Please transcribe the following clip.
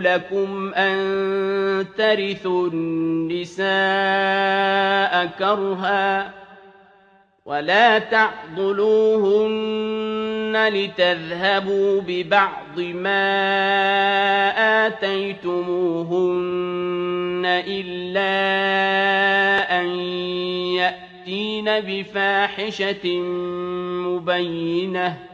لَكُمْ أَن تَرِثُوا النِّسَاءَ كَرْهًا وَلَا تَعْضُلُوهُنَّ لِتَذْهَبُوا بِبَعْضِ مَا آتَيْتُمُوهُنَّ إِلَّا أَن يَأْتِينَ بِفَاحِشَةٍ مُّبَيِّنَةٍ ۚ